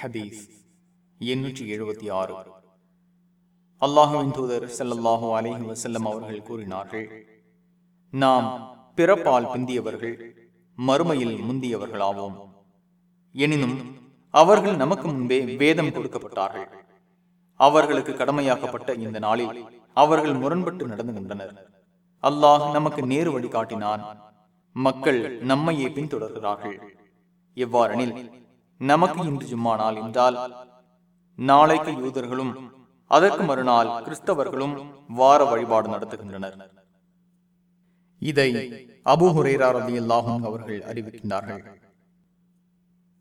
ஹபீஸ் எண்ணூற்றி எழுபத்தி ஆறு. அல்லாஹுவின் தூதர் செல்லல்லாஹோ அலைஹி வசல்லம் அவர்கள் கூறினார்கள் நாம் பிறப்பால் பிந்தியவர்கள் மறுமையில் முந்தியவர்களாவோம். எனினும் அவர்கள் நமக்கு முன்பே வேதம் கொடுக்கப்பட்டார்கள். அவர்களுக்கு கடமையாக்கப்பட்ட இந்த நாளில் அவர்கள் முரண்பட்டு நடந்து கொண்டனர் அல்லாஹ் நமக்கு நேரு வழி காட்டினான் மக்கள் நம்மையே பின்தொடர்கிறார்கள். எவ்வாறெனில் நமக்கு இன்று ஜும்மா நாள் என்றால் நாளைக்கு யூதர்களும் அதற்கு மறுநாள் கிறிஸ்தவர்களும் வார வழிபாடு நடத்துகின்றனர். இதை அபு ஹுரேரா ரலியல்லாஹு அவர்கள் அறிவிக்கின்றார்கள்.